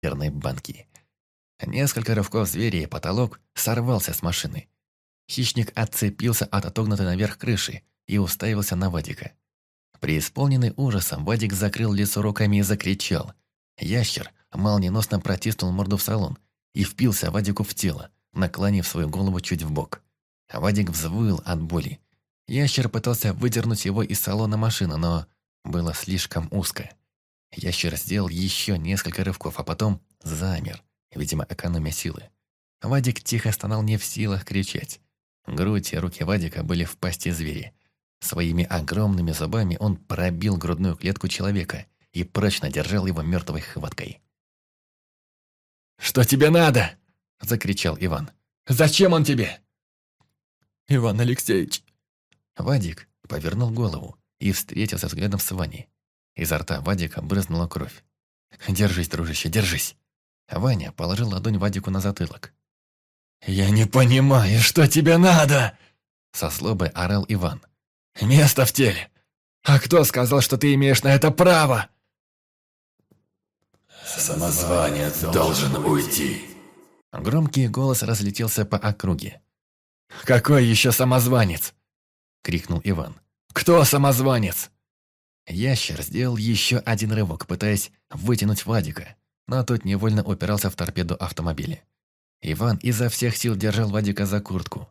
консервной банки. Несколько рывков зверя и потолок сорвался с машины. Хищник отцепился от отогнутой наверх крыши и уставился на Вадика. Преисполненный ужасом, Вадик закрыл лицо руками и закричал. Ящер молниеносно протиснул морду в салон и впился Вадику в тело, наклонив свою голову чуть в бок. Вадик взвыл от боли. Ящер пытался выдернуть его из салона машины, но было слишком узко. Ящер сделал еще несколько рывков, а потом замер, видимо, экономя силы. Вадик тихо стонал не в силах кричать. Грудь и руки Вадика были в пасти зверя. Своими огромными зубами он пробил грудную клетку человека и прочно держал его мертвой хваткой. «Что тебе надо?» – закричал Иван. «Зачем он тебе?» «Иван Алексеевич!» Вадик повернул голову и встретился взглядом с Ваней. Изо рта Вадика брызнула кровь. «Держись, дружище, держись!» Ваня положил ладонь Вадику на затылок. «Я не понимаю, что тебе надо!» Со злобой орал Иван. «Место в теле! А кто сказал, что ты имеешь на это право?» «Самозванец должен уйти!» Громкий голос разлетелся по округе. «Какой еще самозванец?» Крикнул Иван. «Кто самозванец?» Ящер сделал еще один рывок, пытаясь вытянуть Вадика, но тот невольно упирался в торпеду автомобиля. Иван изо всех сил держал Вадика за куртку.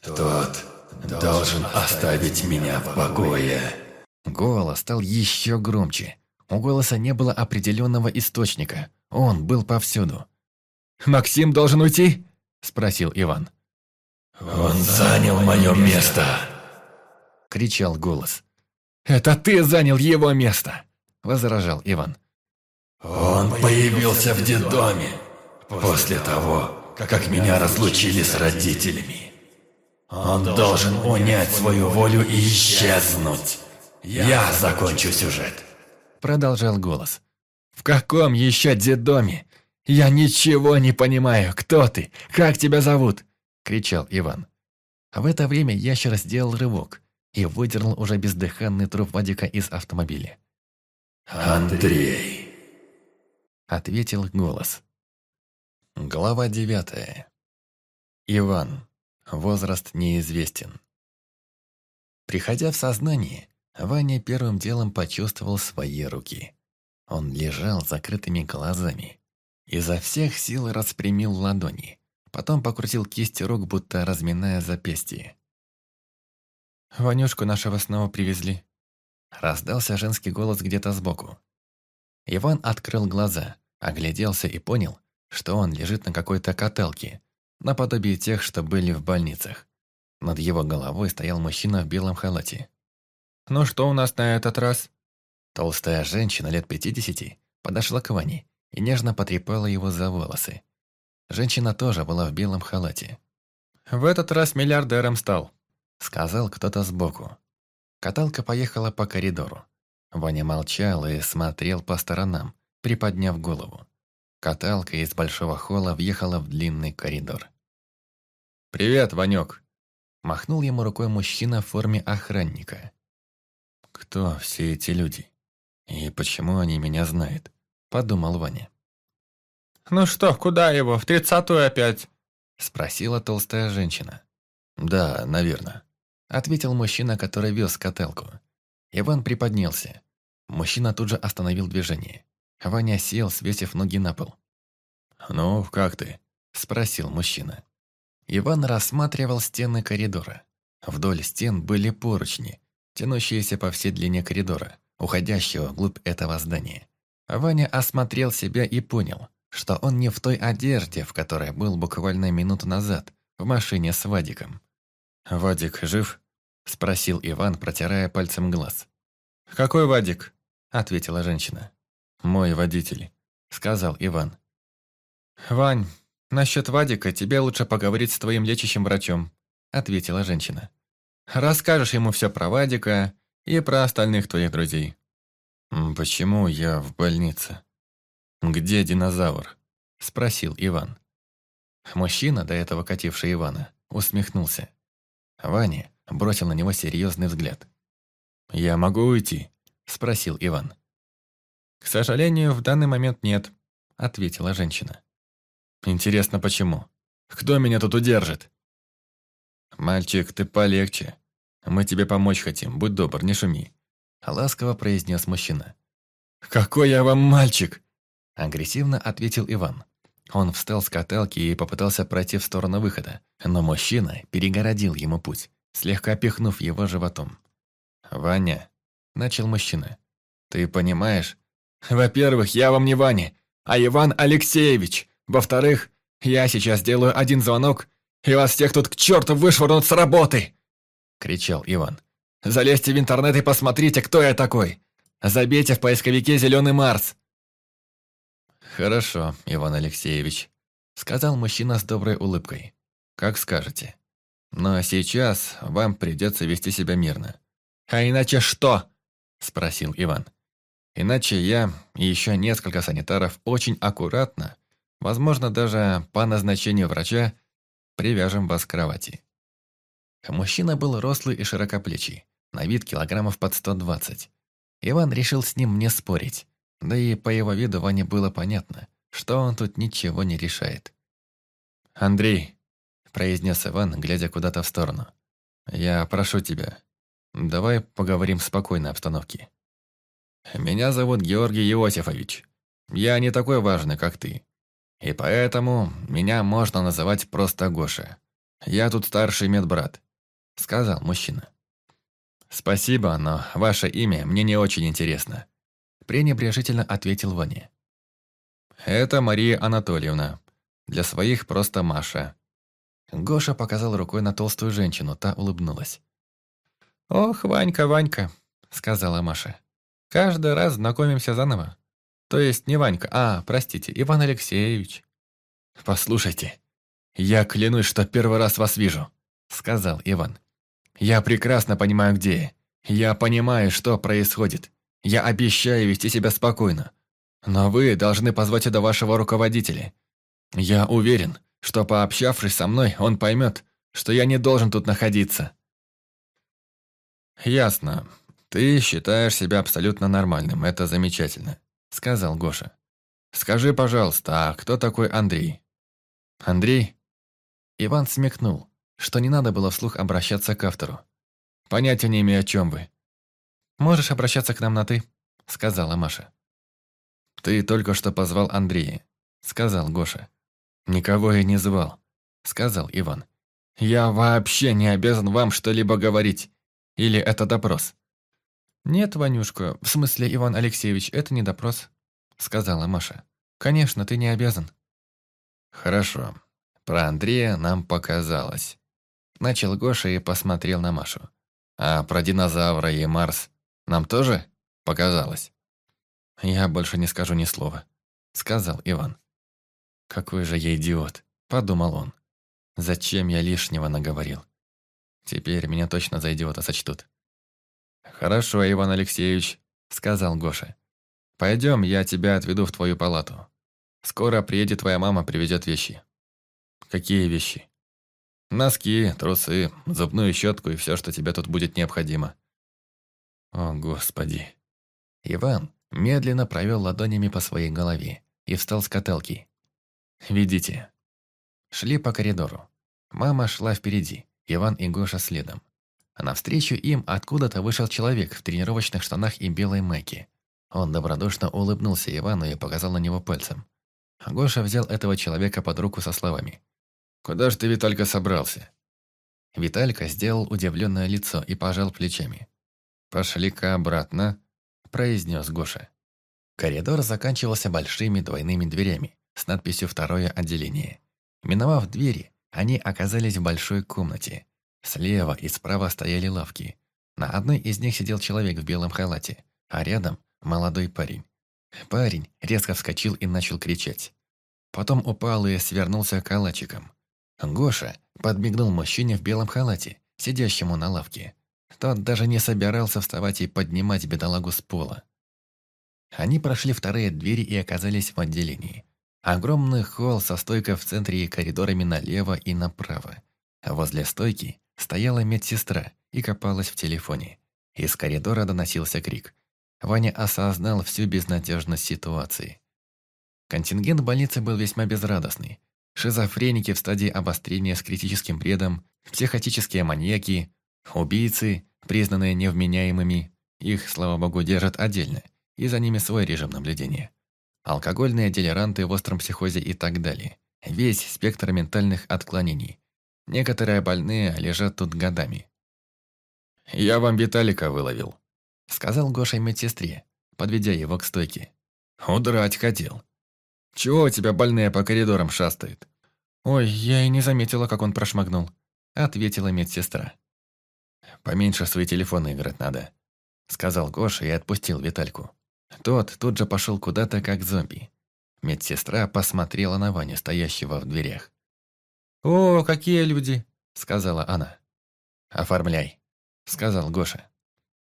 «Тот должен оставить меня в покое». Голос стал еще громче. У голоса не было определенного источника. Он был повсюду. «Максим должен уйти?» – спросил Иван. «Он занял мое место!» – кричал голос. «Это ты занял его место!» – возражал Иван. «Он появился в детдоме после того, как меня разлучили с родителями. Он должен унять свою волю и исчезнуть. Я закончу сюжет!» Продолжал голос. «В каком еще детдоме? Я ничего не понимаю. Кто ты? Как тебя зовут?» Кричал Иван. А в это время ящер сделал рывок и выдернул уже бездыханный труп Вадика из автомобиля. «Андрей!» Ответил голос. Глава девятая. Иван. Возраст неизвестен. Приходя в сознание, Ваня первым делом почувствовал свои руки. Он лежал с закрытыми глазами. Изо всех сил распрямил ладони. Потом покрутил кисти рук, будто разминая запястье. «Ванюшку нашего снова привезли». Раздался женский голос где-то сбоку. Иван открыл глаза, огляделся и понял, что он лежит на какой-то каталке, наподобие тех, что были в больницах. Над его головой стоял мужчина в белом халате. «Ну что у нас на этот раз?» Толстая женщина лет пятидесяти подошла к Ване и нежно потрепала его за волосы. Женщина тоже была в белом халате. «В этот раз миллиардером стал», — сказал кто-то сбоку. Каталка поехала по коридору. Ваня молчал и смотрел по сторонам, приподняв голову. Каталка из большого холла въехала в длинный коридор. «Привет, Ванек!» Махнул ему рукой мужчина в форме охранника. «Кто все эти люди? И почему они меня знают?» Подумал Ваня. «Ну что, куда его? В тридцатую опять?» Спросила толстая женщина. «Да, наверное», — ответил мужчина, который вез каталку. Иван приподнялся. Мужчина тут же остановил движение. Ваня сел, свесив ноги на пол. «Ну, как ты?» – спросил мужчина. Иван рассматривал стены коридора. Вдоль стен были поручни, тянущиеся по всей длине коридора, уходящего вглубь этого здания. Ваня осмотрел себя и понял, что он не в той одежде, в которой был буквально минуту назад, в машине с Вадиком. «Вадик жив?» – спросил Иван, протирая пальцем глаз. «Какой Вадик?» – ответила женщина. «Мой водитель», — сказал Иван. «Вань, насчет Вадика тебе лучше поговорить с твоим лечащим врачом», — ответила женщина. «Расскажешь ему все про Вадика и про остальных твоих друзей». «Почему я в больнице? Где динозавр?» — спросил Иван. Мужчина, до этого кативший Ивана, усмехнулся. Ваня бросил на него серьезный взгляд. «Я могу уйти?» – спросил Иван. «К сожалению, в данный момент нет», ответила женщина. «Интересно, почему? Кто меня тут удержит?» «Мальчик, ты полегче. Мы тебе помочь хотим, будь добр, не шуми», — ласково произнес мужчина. «Какой я вам мальчик?» — агрессивно ответил Иван. Он встал с каталки и попытался пройти в сторону выхода, но мужчина перегородил ему путь, слегка пихнув его животом. «Ваня», — начал мужчина, — «ты понимаешь? Во-первых, я вам не Ваня, а Иван Алексеевич. Во-вторых, я сейчас делаю один звонок, и вас всех тут к черту вышвырнут с работы!» — кричал Иван. «Залезьте в интернет и посмотрите, кто я такой. Забейте в поисковике «Зеленый Марс». «Хорошо, Иван Алексеевич», — сказал мужчина с доброй улыбкой. «Как скажете. Но сейчас вам придется вести себя мирно». «А иначе что?» — спросил Иван. «Иначе я и еще несколько санитаров очень аккуратно, возможно, даже по назначению врача, привяжем вас к кровати». Мужчина был рослый и широкоплечий, на вид килограммов под 120. Иван решил с ним не спорить. Да и по его виду Ване было понятно, что он тут ничего не решает. «Андрей», – произнес Иван, глядя куда-то в сторону, – «я прошу тебя, давай поговорим в спокойной обстановке. Меня зовут Георгий Иосифович. Я не такой важный, как ты. И поэтому меня можно называть просто Гоша. Я тут старший медбрат», – сказал мужчина. «Спасибо, но ваше имя мне не очень интересно», пренебрежительно ответил Ваня. «Это Мария Анатольевна. Для своих просто Маша». Гоша показал рукой на толстую женщину, та улыбнулась. «Ох, Ванька, Ванька», — сказала Маша. «Каждый раз знакомимся заново. То есть не Ванька, а, простите, Иван Алексеевич». «Послушайте, я клянусь, что первый раз вас вижу», — сказал Иван. «Я прекрасно понимаю, где я. Я понимаю, что происходит. Я обещаю вести себя спокойно. Но вы должны позвать сюда вашего руководителя. Я уверен, что пообщавшись со мной, он поймет, что я не должен тут находиться». «Ясно. Ты считаешь себя абсолютно нормальным, это замечательно», — сказал Гоша. «Скажи, пожалуйста, а кто такой Андрей?» «Андрей?» Иван смекнул, что не надо было вслух обращаться к автору. «Понятия не имею, о чем вы. «Можешь обращаться к нам на «ты», — сказала Маша. «Ты только что позвал Андрея», — сказал Гоша. «Никого я не звал», — сказал Иван. «Я вообще не обязан вам что-либо говорить. Или это допрос?» «Нет, Ванюшка, в смысле, Иван Алексеевич, это не допрос», — сказала Маша. «Конечно, ты не обязан». «Хорошо. Про Андрея нам показалось». Начал Гоша и посмотрел на Машу. «А про динозавра и Марс нам тоже показалось?» «Я больше не скажу ни слова», — сказал Иван. «Какой же я идиот», — подумал он. «Зачем я лишнего наговорил? Теперь меня точно за идиота сочтут». «Хорошо, Иван Алексеевич», — сказал Гоша. «Пойдем, я тебя отведу в твою палату. Скоро приедет твоя мама, привезет вещи». «Какие вещи?» «Носки, трусы, зубную щетку и все, что тебе тут будет необходимо. О, Господи. Иван медленно провел ладонями по своей голове и встал с каталки. «Ведите». Шли по коридору. Мама шла впереди, Иван и Гоша следом. А навстречу им откуда-то вышел человек в тренировочных штанах и белой майке. Он добродушно улыбнулся Ивану и показал на него пальцем. Гоша взял этого человека под руку со словами. «Куда ж ты, Виталька, собрался?» Виталька сделал удивленное лицо и пожал плечами. «Пошли-ка обратно», – произнес Гоша. Коридор заканчивался большими двойными дверями с надписью «Второе отделение». Миновав двери, они оказались в большой комнате. Слева и справа стояли лавки. На одной из них сидел человек в белом халате, а рядом – молодой парень. Парень резко вскочил и начал кричать. Потом упал и свернулся калачиком. Гоша подмигнул мужчине в белом халате, сидящему на лавке. Тот даже не собирался вставать и поднимать бедолагу с пола. Они прошли вторые двери и оказались в отделении. Огромный холл со стойкой в центре и коридорами налево и направо. Возле стойки стояла медсестра и копалась в телефоне. Из коридора доносился крик. Ваня осознал всю безнадежность ситуации. Контингент больницы был весьма безрадостный. Шизофреники в стадии обострения с критическим бредом, психотические маньяки, убийцы, признанные невменяемыми, их, слава богу, держат отдельно, и за ними свой режим наблюдения. Алкогольные делеранты в остром психозе и так далее. Весь спектр ментальных отклонений. Некоторые больные лежат тут годами. «Я вам Виталика выловил», — сказал Гоша медсестре, подведя его к стойке. «Удрать хотел. Чего у тебя больные по коридорам шастают?» «Ой, я и не заметила, как он прошмыгнул», — ответила медсестра. «Поменьше свои телефоны играть надо», — сказал Гоша и отпустил Витальку. Тот тут же пошел куда-то, как зомби. Медсестра посмотрела на Ваню, стоящего в дверях. «О, какие люди!» — сказала она. «Оформляй», — сказал Гоша.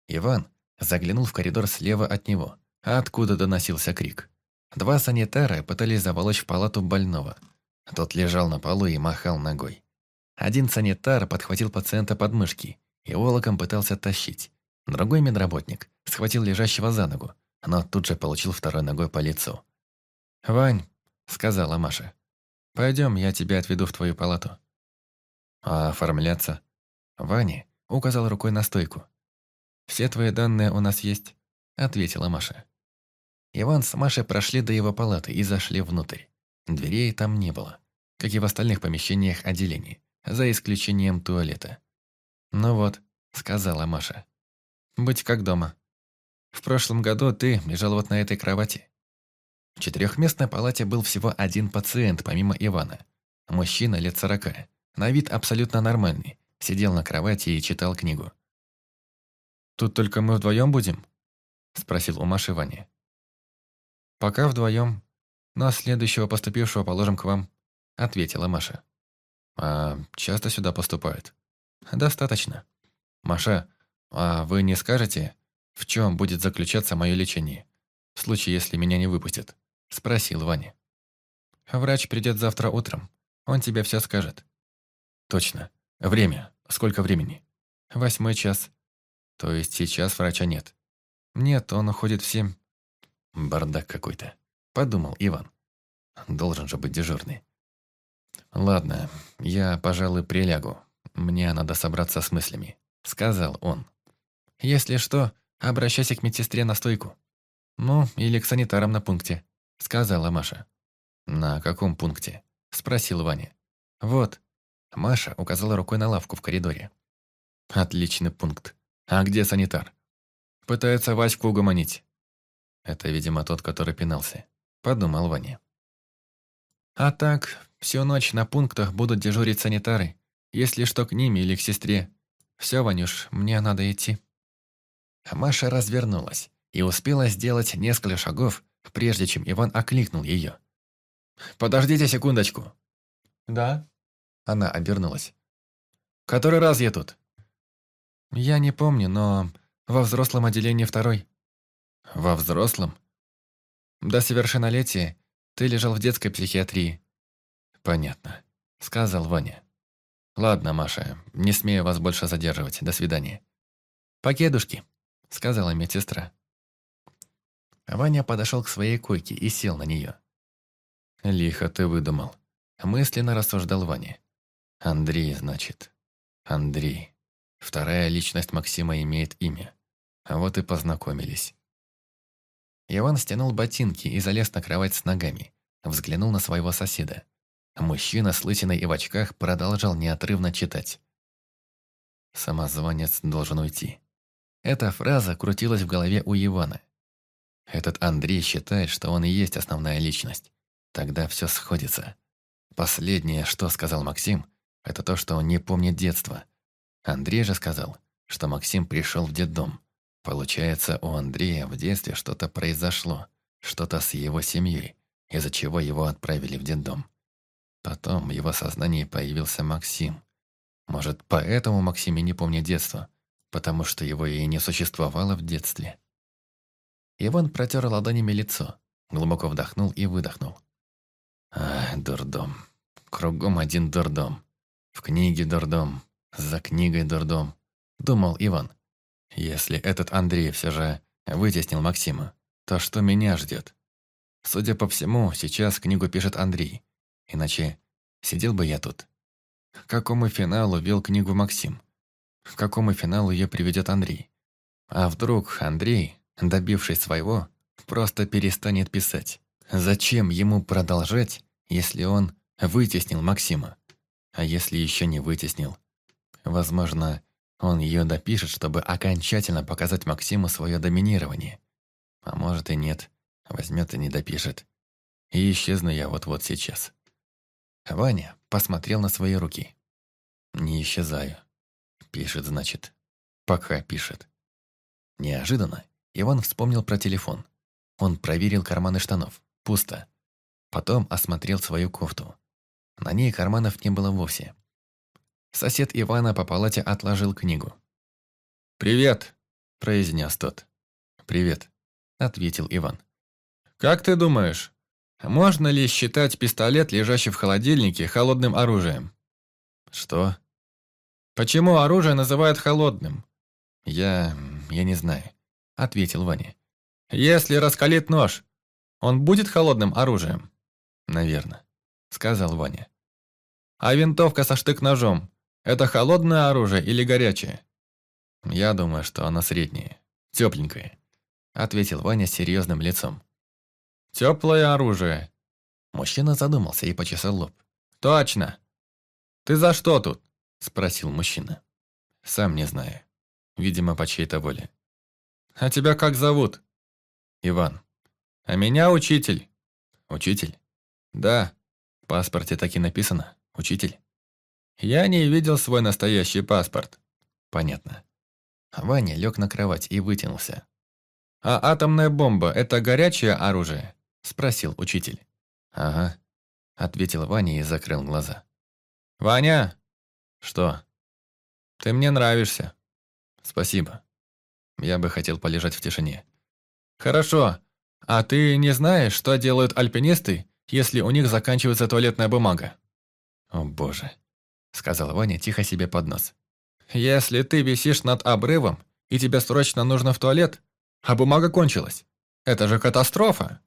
Иван заглянул в коридор слева от него, откуда доносился крик. Два санитара пытались заволочь в палату больного. Тот лежал на полу и махал ногой. Один санитар подхватил пациента под мышки и волоком пытался тащить. Другой медработник схватил лежащего за ногу, но тут же получил второй ногой по лицу. «Вань», — сказала Маша, — «пойдем, я тебя отведу в твою палату». «А оформляться?» Ваня указал рукой на стойку. «Все твои данные у нас есть», — ответила Маша. Иван с Машей прошли до его палаты и зашли внутрь. Дверей там не было, как и в остальных помещениях отделений, за исключением туалета. «Ну вот», — сказала Маша. «Будь как дома. В прошлом году ты лежал вот на этой кровати». В четырехместной палате был всего один пациент, помимо Ивана. Мужчина лет сорока, на вид абсолютно нормальный, сидел на кровати и читал книгу. «Тут только мы вдвоем будем?» – спросил у Маши Ваня. «Пока вдвоем, но следующего поступившего положим к вам», — ответила Маша. «А часто сюда поступают?» «Достаточно. Маша, а вы не скажете, в чем будет заключаться мое лечение, в случае, если меня не выпустят?» — спросил Ваня. «Врач придет завтра утром. Он тебе все скажет». «Точно. Время. Сколько времени?» «Восьмой час. То есть сейчас врача нет?» «Нет, он уходит в семь. Бардак какой-то, подумал Иван. Должен же быть дежурный. Ладно, я, пожалуй, прилягу. Мне надо собраться с мыслями, сказал он. Если что, обращайся к медсестре на стойку. Ну, или к санитарам на пункте, сказала Маша. На каком пункте? спросил Ваня. Вот. Маша указала рукой на лавку в коридоре. Отличный пункт. А где санитар? Пытается Ваську угомонить. Это, видимо, тот, который пинался. Подумал Ваня. А так, всю ночь на пунктах будут дежурить санитары. Если что, к ним или к сестре. Все, Ванюш, мне надо идти. Маша развернулась и успела сделать несколько шагов, прежде чем Иван окликнул ее. «Подождите секундочку». «Да?» Она обернулась. «Который раз я тут?» «Я не помню, но во взрослом отделении второй». Во взрослом? До совершеннолетия ты лежал в детской психиатрии. Понятно, сказал Ваня. Ладно, Маша, не смею вас больше задерживать. До свидания. Покедушки, сказала медсестра. Ваня подошел к своей койке и сел на нее. Лихо ты выдумал. Мысленно рассуждал Ваня. Андрей, значит. Андрей. Вторая личность Максима имеет имя. А вот и познакомились. Иван стянул ботинки и залез на кровать с ногами. Взглянул на своего соседа. Мужчина с лысиной и в очках продолжал неотрывно читать. «Самозванец должен уйти». Эта фраза крутилась в голове у Ивана. Этот Андрей считает, что он и есть основная личность. Тогда все сходится. Последнее, что сказал Максим, это то, что он не помнит детства. Андрей же сказал, что Максим пришел в детдом. Получается, у Андрея в детстве что-то произошло, что-то с его семьей, из-за чего его отправили в детдом. Потом в его сознании появился Максим. Может, поэтому Максим и не помнит детства, потому что его и не существовало в детстве. Иван протер ладонями лицо, глубоко вдохнул и выдохнул. Ах, дурдом. Кругом один дурдом. В книге дурдом, за книгой дурдом, думал Иван. Если этот Андрей все же вытеснил Максима, то что меня ждет? Судя по всему, сейчас книгу пишет Андрей. Иначе сидел бы я тут. К какому финалу вел книгу Максим? К какому финалу ее приведет Андрей? А вдруг Андрей, добившись своего, просто перестанет писать? Зачем ему продолжать, если он вытеснил Максима? А если еще не вытеснил? Возможно, он ее допишет, чтобы окончательно показать Максиму свое доминирование. А может и нет, возьмет и не допишет. И исчезну я вот-вот сейчас. Ваня посмотрел на свои руки. Не исчезаю. Пишет, значит. Пока пишет. Неожиданно Иван вспомнил про телефон. Он проверил карманы штанов. Пусто. Потом осмотрел свою кофту. На ней карманов не было вовсе. Сосед Ивана по палате отложил книгу. «Привет», – произнес тот. «Привет», – ответил Иван. «Как ты думаешь, можно ли считать пистолет, лежащий в холодильнике, холодным оружием?» «Что?» «Почему оружие называют холодным?» «Я... я не знаю», – ответил Ваня. «Если раскалит нож, он будет холодным оружием?» «Наверно», – сказал Ваня. «А винтовка со штык-ножом это холодное оружие или горячее? Я думаю, что оно среднее, тепленькое, ответил Ваня с серьезным лицом. Теплое оружие. Мужчина задумался и почесал лоб. Точно. Ты за что тут? Спросил мужчина. Сам не знаю. Видимо, по чьей-то воле. А тебя как зовут? Иван. А меня учитель. Учитель? Да. В паспорте так и написано. Учитель. Я не видел свой настоящий паспорт. Понятно. Ваня лег на кровать и вытянулся. «А атомная бомба – это горячее оружие?» – спросил учитель. «Ага», – ответил Ваня и закрыл глаза. «Ваня!» «Что?» «Ты мне нравишься». «Спасибо. Я бы хотел полежать в тишине». «Хорошо. А ты не знаешь, что делают альпинисты, если у них заканчивается туалетная бумага?» «О боже», сказал Ваня тихо себе под нос. «Если ты висишь над обрывом, и тебе срочно нужно в туалет, а бумага кончилась, это же катастрофа!»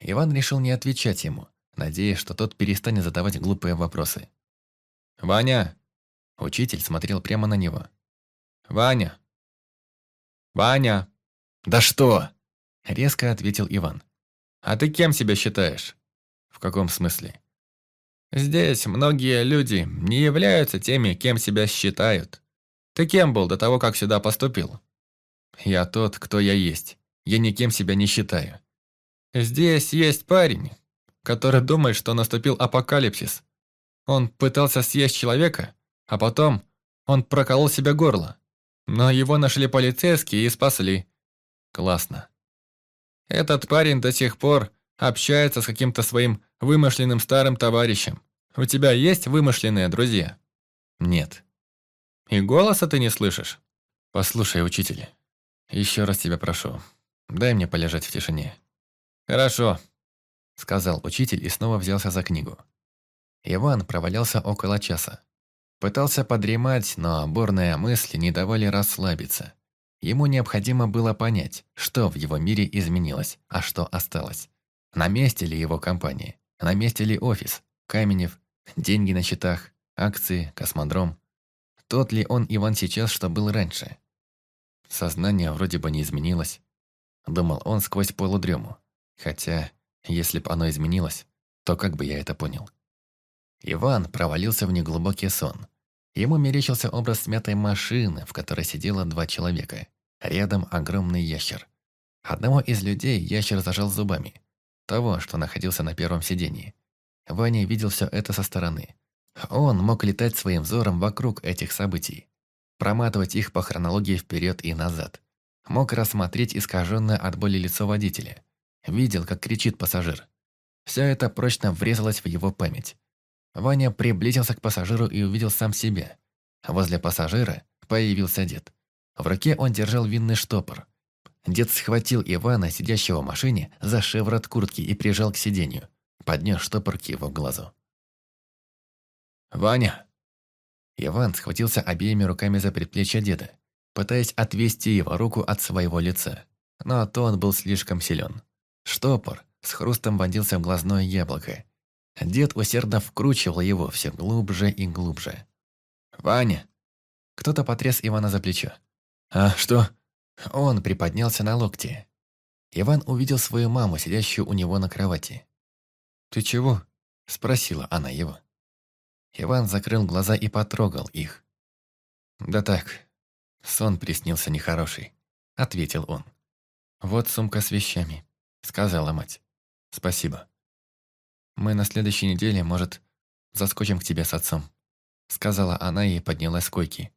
Иван решил не отвечать ему, надеясь, что тот перестанет задавать глупые вопросы. «Ваня!» Учитель смотрел прямо на него. «Ваня! Ваня!» «Да что?» Резко ответил Иван. «А ты кем себя считаешь?» «В каком смысле?» Здесь многие люди не являются теми, кем себя считают. Ты кем был до того, как сюда поступил? Я тот, кто я есть. Я никем себя не считаю. Здесь есть парень, который думает, что наступил апокалипсис. Он пытался съесть человека, а потом он проколол себе горло. Но его нашли полицейские и спасли. Классно. Этот парень до сих пор общается с каким-то своим вымышленным старым товарищем. У тебя есть вымышленные друзья? Нет. И голоса ты не слышишь? Послушай, учитель, еще раз тебя прошу, дай мне полежать в тишине. Хорошо, сказал учитель и снова взялся за книгу. Иван провалялся около часа. Пытался подремать, но бурные мысли не давали расслабиться. Ему необходимо было понять, что в его мире изменилось, а что осталось. На месте ли его компания? На месте ли офис? Каменев? Деньги на счетах? Акции? Космодром? Тот ли он Иван сейчас, что был раньше? Сознание вроде бы не изменилось. Думал он сквозь полудрему. Хотя, если бы оно изменилось, то как бы я это понял? Иван провалился в неглубокий сон. Ему мерещился образ смятой машины, в которой сидело два человека. Рядом огромный ящер. Одного из людей ящер зажал зубами – того, что находился на первом сидении. Ваня видел все это со стороны. Он мог летать своим взором вокруг этих событий, проматывать их по хронологии вперед и назад. Мог рассмотреть искаженное от боли лицо водителя. Видел, как кричит пассажир. Все это прочно врезалось в его память. Ваня приблизился к пассажиру и увидел сам себя. Возле пассажира появился дед. В руке он держал винный штопор. Дед схватил Ивана, сидящего в машине, за шеврот куртки и прижал к сиденью. Поднес штопор к его глазу. «Ваня!» Иван схватился обеими руками за предплечье деда, пытаясь отвести его руку от своего лица. Но то он был слишком силен. Штопор с хрустом вонзился в глазное яблоко. Дед усердно вкручивал его все глубже и глубже. «Ваня!» Кто-то потряс Ивана за плечо. «А что?» Он приподнялся на локте. Иван увидел свою маму, сидящую у него на кровати. «Ты чего?» – спросила она его. Иван закрыл глаза и потрогал их. «Да так, сон приснился нехороший», – ответил он. «Вот сумка с вещами», – сказала мать. «Спасибо. Мы на следующей неделе, может, заскочим к тебе с отцом», – сказала она и поднялась с койки.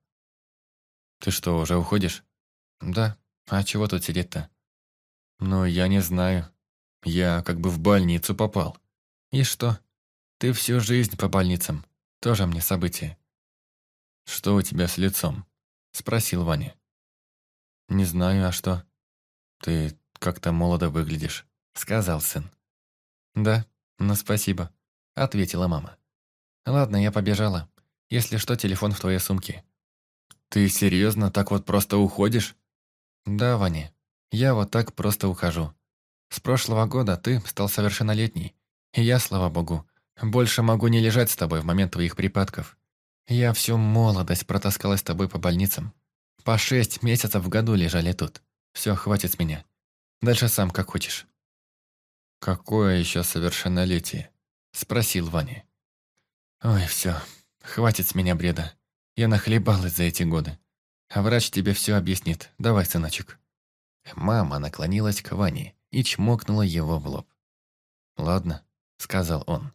«Ты что, уже уходишь?» «Да. А чего тут сидеть-то?» «Ну, я не знаю. Я как бы в больницу попал». «И что? Ты всю жизнь по больницам. Тоже мне событие». «Что у тебя с лицом?» – спросил Ваня. «Не знаю, а что?» «Ты как-то молодо выглядишь», – сказал сын. «Да, ну спасибо», – ответила мама. «Ладно, я побежала. Если что, телефон в твоей сумке». «Ты серьезно так вот просто уходишь?» «Да, Ваня, я вот так просто ухожу. С прошлого года ты стал совершеннолетний, и я, слава богу, больше могу не лежать с тобой в момент твоих припадков. Я всю молодость протаскалась с тобой по больницам. По шесть месяцев в году лежали тут. Все, хватит с меня. Дальше сам, как хочешь». «Какое еще совершеннолетие?» – спросил Ваня. «Ой, все, хватит с меня бреда. Я нахлебалась за эти годы. А врач тебе все объяснит. Давай, сыночек». Мама наклонилась к Ване и чмокнула его в лоб. «Ладно», — сказал он.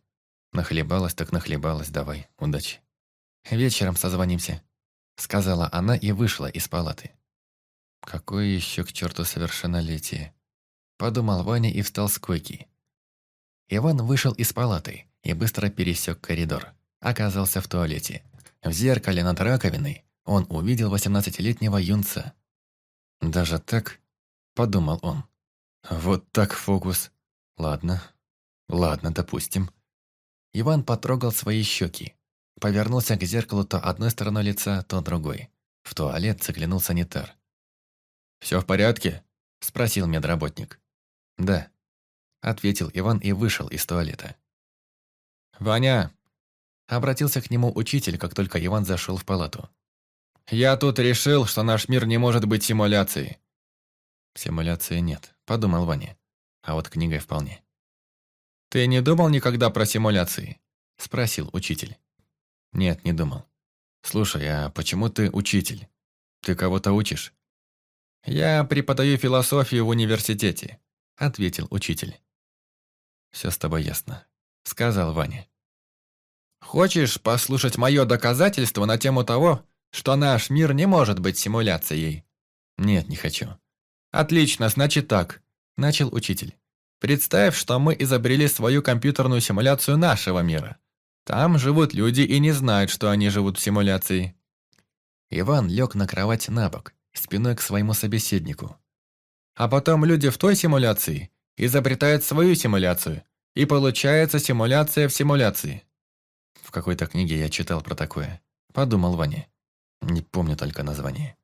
«Нахлебалась так нахлебалась, давай, удачи». «Вечером созвонимся», — сказала она и вышла из палаты. «Какое еще к черту совершеннолетие?» Подумал Ваня и встал с койки. Иван вышел из палаты и быстро пересек коридор. Оказался в туалете. В зеркале над раковиной он увидел восемнадцатилетнего юнца. «Даже так?» – подумал он. «Вот так фокус. Ладно, ладно, допустим». Иван потрогал свои щеки. Повернулся к зеркалу то одной стороной лица, то другой. В туалет заглянул санитар. «Все в порядке?» – спросил медработник. «Да», – ответил Иван и вышел из туалета. «Ваня, Обратился к нему учитель, как только Иван зашел в палату. «Я тут решил, что наш мир не может быть симуляцией». «Симуляции нет», — подумал Ваня. «А вот книгой вполне». «Ты не думал никогда про симуляции?» — спросил учитель. «Нет, не думал. Слушай, а почему ты учитель? Ты кого-то учишь?» «Я преподаю философию в университете», — ответил учитель. «Все с тобой ясно», — сказал Ваня. Хочешь послушать мое доказательство на тему того, что наш мир не может быть симуляцией? Нет, не хочу. Отлично, значит так, начал учитель. Представь, что мы изобрели свою компьютерную симуляцию нашего мира. Там живут люди и не знают, что они живут в симуляции. Иван лег на кровать на бок, спиной к своему собеседнику. А потом люди в той симуляции изобретают свою симуляцию, и получается симуляция в симуляции. В какой-то книге я читал про такое. Подумал Ваня. Не помню только название.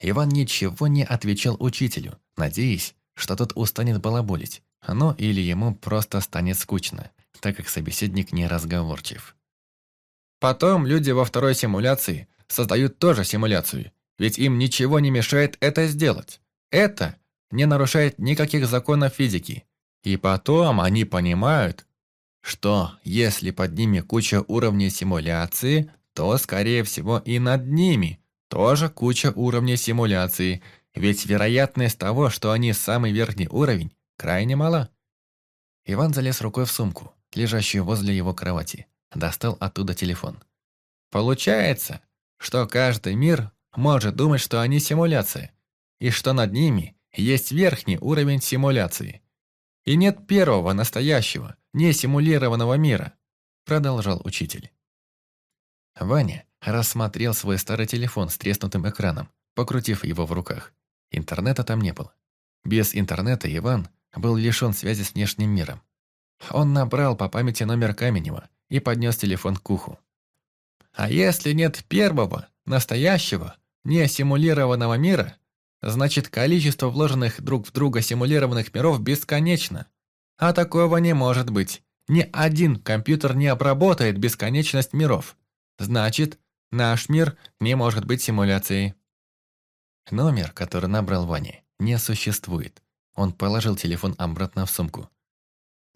Иван ничего не отвечал учителю, надеясь, что тот устанет балаболить. Ну, или ему просто станет скучно, так как собеседник не разговорчив. Потом люди во второй симуляции создают тоже симуляцию, ведь им ничего не мешает это сделать. Это не нарушает никаких законов физики. И потом они понимают, что если под ними куча уровней симуляции, то, скорее всего, и над ними тоже куча уровней симуляции, ведь вероятность того, что они самый верхний уровень, крайне мала. Иван залез рукой в сумку, лежащую возле его кровати, достал оттуда телефон. Получается, что каждый мир может думать, что они симуляция, и что над ними есть верхний уровень симуляции. И нет первого настоящего, не симулированного мира», – продолжал учитель. Ваня рассмотрел свой старый телефон с треснутым экраном, покрутив его в руках. Интернета там не было. Без интернета Иван был лишен связи с внешним миром. Он набрал по памяти номер Каменева и поднес телефон к уху. «А если нет первого, настоящего, не симулированного мира, значит количество вложенных друг в друга симулированных миров бесконечно. А такого не может быть. Ни один компьютер не обработает бесконечность миров. Значит, наш мир не может быть симуляцией. Номер, который набрал Ваня, не существует. Он положил телефон обратно в сумку.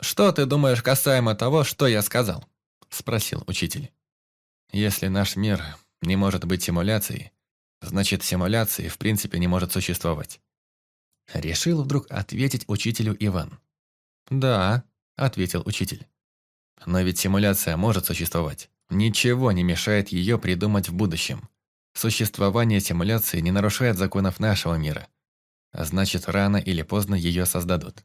«Что ты думаешь касаемо того, что я сказал?» – спросил учитель. «Если наш мир не может быть симуляцией, значит, симуляции в принципе не может существовать». Решил вдруг ответить учителю Иван. «Да», – ответил учитель. «Но ведь симуляция может существовать. Ничего не мешает ее придумать в будущем. Существование симуляции не нарушает законов нашего мира. А значит, рано или поздно ее создадут.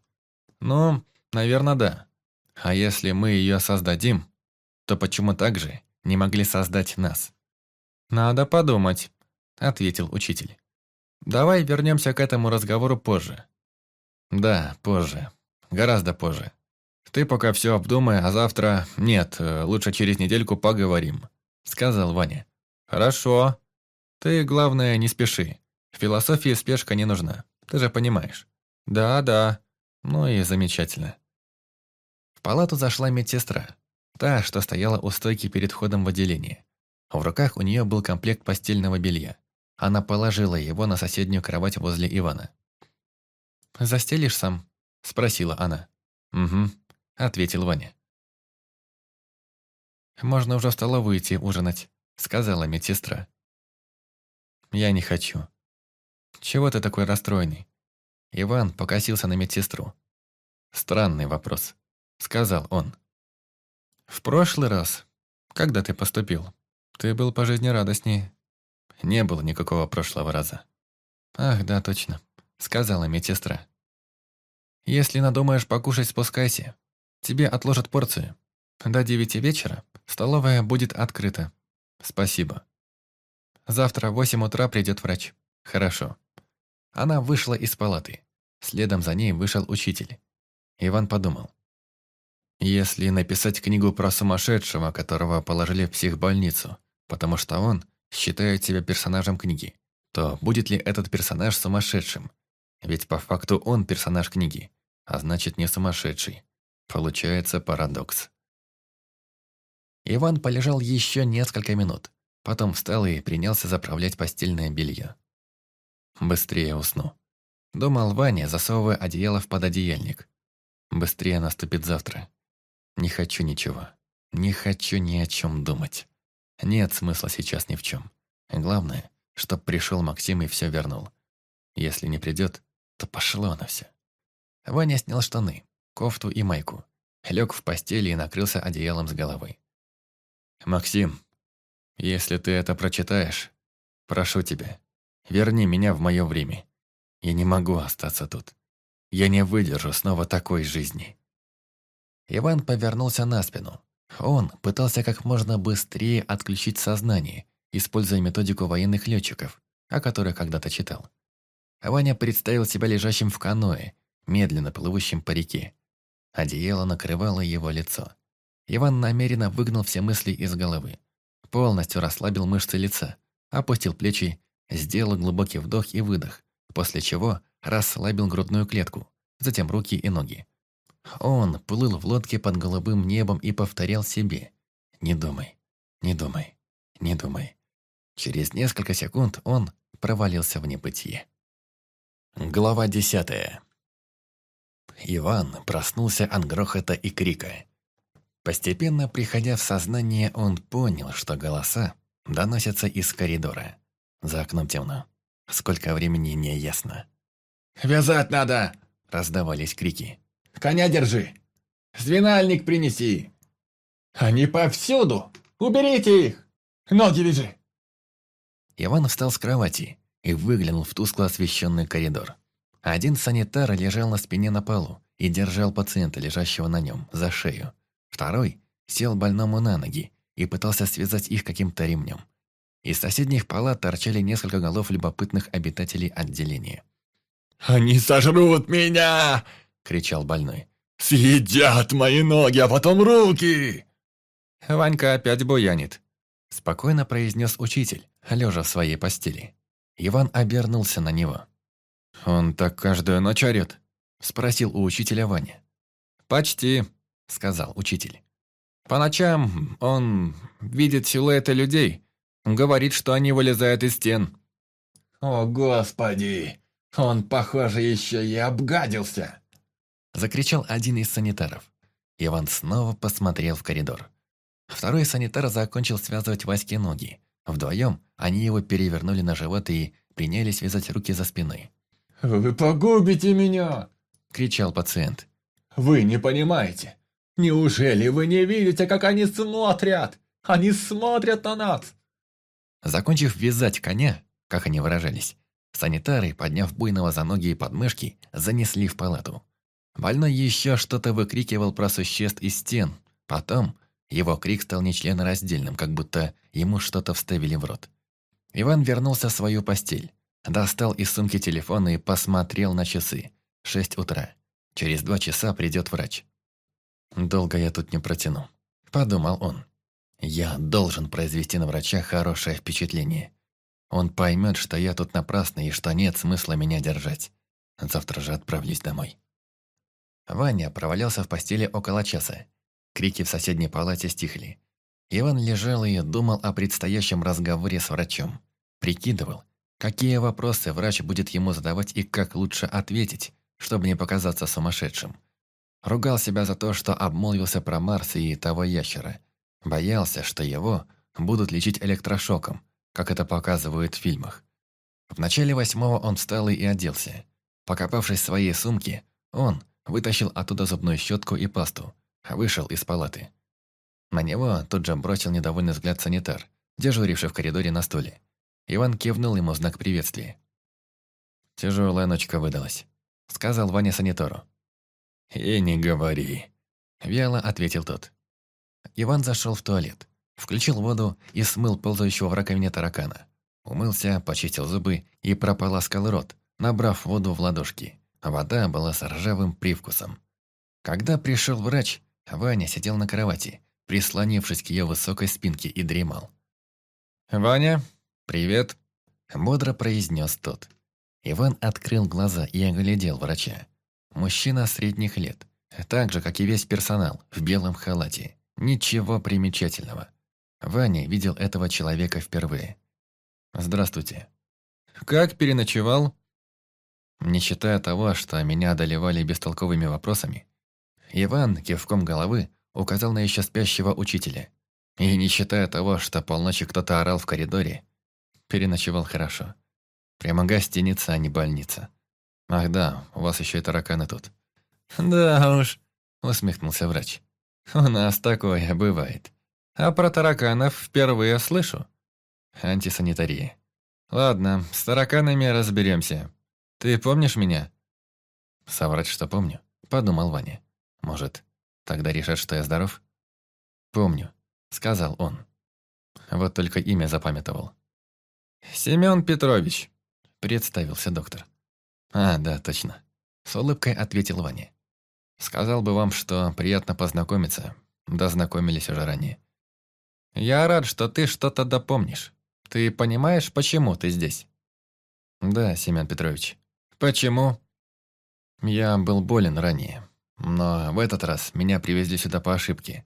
Ну, наверное, да. А если мы ее создадим, то почему так же не могли создать нас? Надо подумать, ответил учитель. Давай вернемся к этому разговору позже. Да, позже. Гораздо позже. Ты пока все обдумай, а завтра... Нет, лучше через недельку поговорим, сказал Ваня. Хорошо. Ты, главное, не спеши. В философии спешка не нужна. Ты же понимаешь. Да, да. Ну и замечательно. В палату зашла медсестра. Та, что стояла у стойки перед входом в отделение. В руках у нее был комплект постельного белья. Она положила его на соседнюю кровать возле Ивана. «Застелишь сам?» – спросила она. «Угу», – ответил Ваня. «Можно уже в столовую идти ужинать», – сказала медсестра. «Я не хочу». «Чего ты такой расстроенный?» Иван покосился на медсестру. «Странный вопрос», – сказал он. «В прошлый раз, когда ты поступил, ты был по жизни радостнее. Не было никакого прошлого раза». «Ах, да, точно», – сказала медсестра. «Если надумаешь покушать, спускайся. Тебе отложат порцию. До девяти вечера столовая будет открыта. Спасибо. Завтра в восемь утра придет врач. Хорошо». Она вышла из палаты. Следом за ней вышел учитель. Иван подумал. Если написать книгу про сумасшедшего, которого положили в психбольницу, потому что он считает себя персонажем книги, то будет ли этот персонаж сумасшедшим? Ведь по факту он персонаж книги, а значит не сумасшедший. Получается парадокс. Иван полежал еще несколько минут, потом встал и принялся заправлять постельное белье. Быстрее усну. Думал Ваня, засовывая одеяло в пододеяльник. Быстрее наступит завтра. Не хочу ничего. Не хочу ни о чем думать. Нет смысла сейчас ни в чем. Главное, чтоб пришел Максим и все вернул. Если не придет, то пошло на все. Ваня снял штаны, кофту и майку. Лег в постели и накрылся одеялом с головой. «Максим, если ты это прочитаешь, прошу тебя, верни меня в мое время. Я не могу остаться тут. Я не выдержу снова такой жизни». Иван повернулся на спину. Он пытался как можно быстрее отключить сознание, используя методику военных летчиков, о которой когда-то читал. Ваня представил себя лежащим в каное, медленно плывущим по реке. Одеяло накрывало его лицо. Иван намеренно выгнал все мысли из головы. Полностью расслабил мышцы лица, опустил плечи, сделал глубокий вдох и выдох, после чего расслабил грудную клетку, затем руки и ноги. Он плыл в лодке под голубым небом и повторял себе «Не думай, не думай, не думай». Через несколько секунд он провалился в небытие. Глава десятая. Иван проснулся от грохота и крика. Постепенно приходя в сознание, он понял, что голоса доносятся из коридора. За окном темно. Сколько времени, не ясно. «Вязать надо!» – раздавались крики. «Коня держи! Свинальник принеси! Они повсюду! Уберите их! Ноги вяжи!» Иван встал с кровати и выглянул в тускло освещенный коридор. Один санитар лежал на спине на полу и держал пациента, лежащего на нем, за шею. Второй сел больному на ноги и пытался связать их каким-то ремнем. Из соседних палат торчали несколько голов любопытных обитателей отделения. «Они сожрут меня!» — кричал больной. «Съедят мои ноги, а потом руки!» «Ванька опять буянит», — спокойно произнес учитель, лежа в своей постели. Иван обернулся на него. «Он так каждую ночь орёт?» — спросил у учителя Ваня. «Почти», — сказал учитель. «По ночам он видит силуэты людей, говорит, что они вылезают из стен». «О, Господи! Он, похоже, еще и обгадился!» Закричал один из санитаров. Иван снова посмотрел в коридор. Второй санитар закончил связывать Ваське ноги. Вдвоем они его перевернули на живот и принялись вязать руки за спиной. «Вы погубите меня!» – кричал пациент. «Вы не понимаете. Неужели вы не видите, как они смотрят? Они смотрят на нас!» Закончив вязать коня, как они выражались, санитары, подняв буйного за ноги и подмышки, занесли в палату. Больной еще что-то выкрикивал про существ из стен. Потом его крик стал нечленораздельным, как будто ему что-то вставили в рот. Иван вернулся в свою постель. Достал из сумки телефон и посмотрел на часы. Шесть утра. Через два часа придет врач. «Долго я тут не протяну», – подумал он. «Я должен произвести на врача хорошее впечатление. Он поймет, что я тут напрасно и что нет смысла меня держать. Завтра же отправлюсь домой». Ваня провалялся в постели около часа. Крики в соседней палате стихли. Иван лежал и думал о предстоящем разговоре с врачом. Прикидывал, какие вопросы врач будет ему задавать и как лучше ответить, чтобы не показаться сумасшедшим. Ругал себя за то, что обмолвился про Марс и того ящера. Боялся, что его будут лечить электрошоком, как это показывают в фильмах. В начале восьмого он встал и оделся. Покопавшись в своей сумке, он вытащил оттуда зубную щетку и пасту, вышел из палаты. На него тут же бросил недовольный взгляд санитар, дежуривший в коридоре на стуле. Иван кивнул ему знак приветствия. «Тяжелая ночка выдалась», — сказал Ваня санитору. «И не говори», — вяло ответил тот. Иван зашел в туалет, включил воду и смыл ползающего в раковине таракана. Умылся, почистил зубы и прополоскал рот, набрав воду в ладошки. Вода была с ржавым привкусом. Когда пришел врач, Ваня сидел на кровати, прислонившись к ее высокой спинке и дремал. «Ваня, привет!» – бодро произнес тот. Иван открыл глаза и оглядел врача. Мужчина средних лет, так же, как и весь персонал, в белом халате. Ничего примечательного. Ваня видел этого человека впервые. «Здравствуйте». «Как переночевал?» Не считая того, что меня одолевали бестолковыми вопросами, Иван кивком головы указал на еще спящего учителя. И не считая того, что полночи кто-то орал в коридоре, переночевал хорошо. Прямо гостиница, а не больница. Ах да, у вас еще и тараканы тут. Да уж, усмехнулся врач. У нас такое бывает. А про тараканов впервые слышу. Антисанитария. Ладно, с тараканами разберемся. «Ты помнишь меня?» «Соврать, что помню», — подумал Ваня. «Может, тогда решат, что я здоров?» «Помню», — сказал он. Вот только имя запамятовал. «Семен Петрович», — представился доктор. «А, да, точно», — с улыбкой ответил Ваня. «Сказал бы вам, что приятно познакомиться. Дознакомились уже ранее». «Я рад, что ты что-то допомнишь. Ты понимаешь, почему ты здесь?» «Да, Семен Петрович», «Почему?» «Я был болен ранее, но в этот раз меня привезли сюда по ошибке,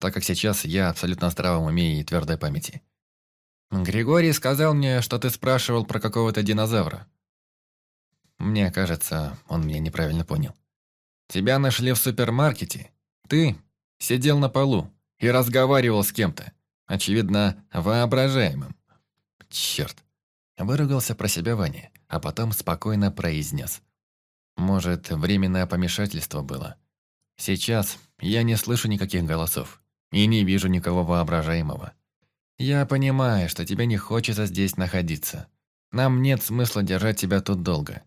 так как сейчас я абсолютно в здравом уме и твердой памяти». «Григорий сказал мне, что ты спрашивал про какого-то динозавра». Мне кажется, он меня неправильно понял. «Тебя нашли в супермаркете. Ты сидел на полу и разговаривал с кем-то, очевидно, воображаемым». «Черт!» Выругался про себя Ваня а потом спокойно произнес. «Может, временное помешательство было? Сейчас я не слышу никаких голосов и не вижу никого воображаемого. Я понимаю, что тебе не хочется здесь находиться. Нам нет смысла держать тебя тут долго.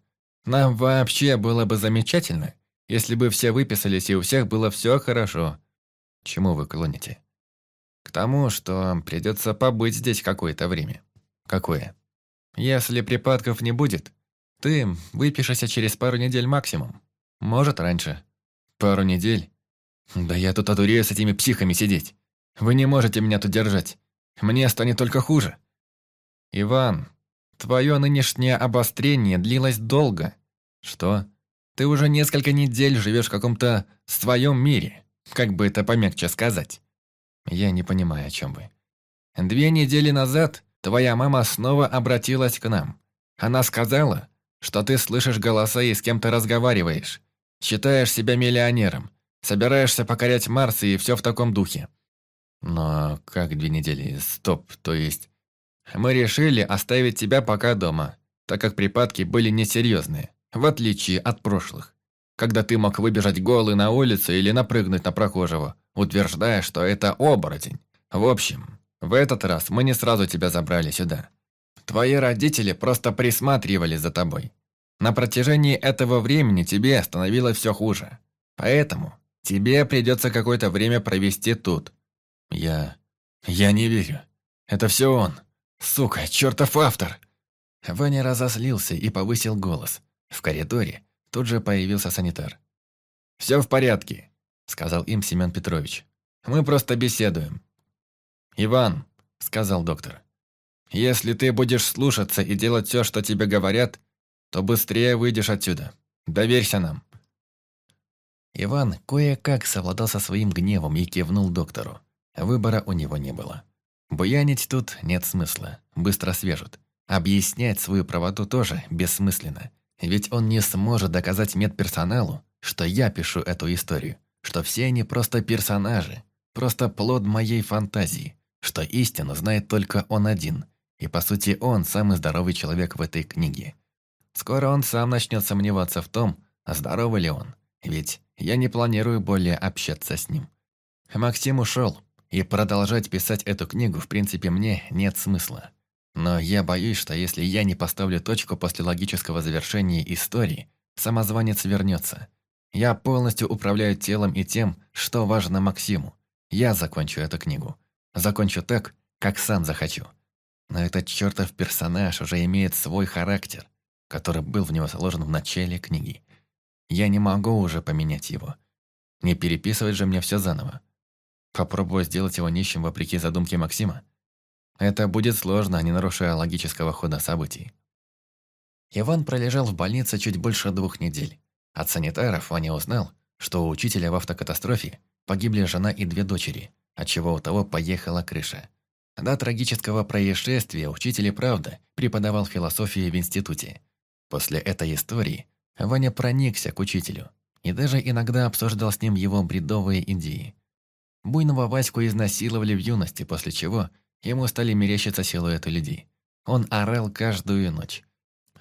Нам вообще было бы замечательно, если бы все выписались и у всех было все хорошо. Чему вы клоните? К тому, что придется побыть здесь какое-то время. Какое? Если припадков не будет, ты выпишешься через пару недель максимум. Может, раньше. Пару недель? Да я тут одурею с этими психами сидеть. Вы не можете меня тут держать. Мне станет только хуже. Иван, твое нынешнее обострение длилось долго. Что? Ты уже несколько недель живешь в каком-то своем мире, как бы это помягче сказать. Я не понимаю, о чем вы. Две недели назад твоя мама снова обратилась к нам. Она сказала, что ты слышишь голоса и с кем-то разговариваешь. Считаешь себя миллионером. Собираешься покорять Марс и все в таком духе. Но как две недели? Стоп, то есть... Мы решили оставить тебя пока дома, так как припадки были несерьезные, в отличие от прошлых. Когда ты мог выбежать голый на улицу или напрыгнуть на прохожего, утверждая, что это оборотень. В общем, в этот раз мы не сразу тебя забрали сюда. Твои родители просто присматривали за тобой. На протяжении этого времени тебе становилось все хуже. Поэтому тебе придется какое-то время провести тут. Я... я не верю. Это все он. Сука, чертов автор. Ваня разозлился и повысил голос. В коридоре тут же появился санитар. «Все в порядке», — сказал им Семен Петрович. «Мы просто беседуем». «Иван», — сказал доктор, — «если ты будешь слушаться и делать все, что тебе говорят, то быстрее выйдешь отсюда. Доверься нам». Иван кое-как совладал со своим гневом и кивнул доктору. Выбора у него не было. Буянить тут нет смысла, быстро свяжут. Объяснять свою правоту тоже бессмысленно. Ведь он не сможет доказать медперсоналу, что я пишу эту историю, что все они просто персонажи, просто плод моей фантазии, что истину знает только он один, и по сути он самый здоровый человек в этой книге. Скоро он сам начнет сомневаться в том, здоровый ли он, ведь я не планирую более общаться с ним. Максим ушел, и продолжать писать эту книгу в принципе мне нет смысла. Но я боюсь, что если я не поставлю точку после логического завершения истории, самозванец вернется. Я полностью управляю телом и тем, что важно Максиму. Я закончу эту книгу. Закончу так, как сам захочу. Но этот чертов персонаж уже имеет свой характер который был в него заложен в начале книги. Я не могу уже поменять его. Не переписывать же мне все заново. Попробую сделать его нищим вопреки задумке Максима. Это будет сложно, не нарушая логического хода событий. Иван пролежал в больнице чуть больше двух недель. От санитаров Ваня узнал, что у учителя в автокатастрофе погибли жена и две дочери, отчего у того поехала крыша. До трагического происшествия учитель и правда преподавал философию в институте. После этой истории Ваня проникся к учителю и даже иногда обсуждал с ним его бредовые идеи. Буйного Ваську изнасиловали в юности, после чего ему стали мерещиться силуэты людей. Он орал каждую ночь.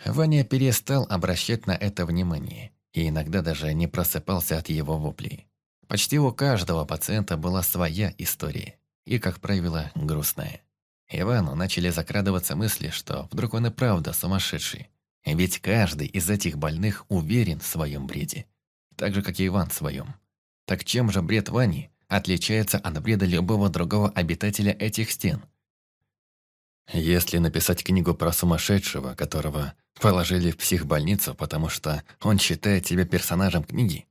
Ваня перестал обращать на это внимание и иногда даже не просыпался от его воплей. Почти у каждого пациента была своя история, и, как правило, грустная. Ивану начали закрадываться мысли, что вдруг он и правда сумасшедший, ведь каждый из этих больных уверен в своем бреде. Так же, как и Иван в своем. Так чем же бред Вани отличается от бреда любого другого обитателя этих стен? Если написать книгу про сумасшедшего, которого положили в психбольницу, потому что он считает себя персонажем книги,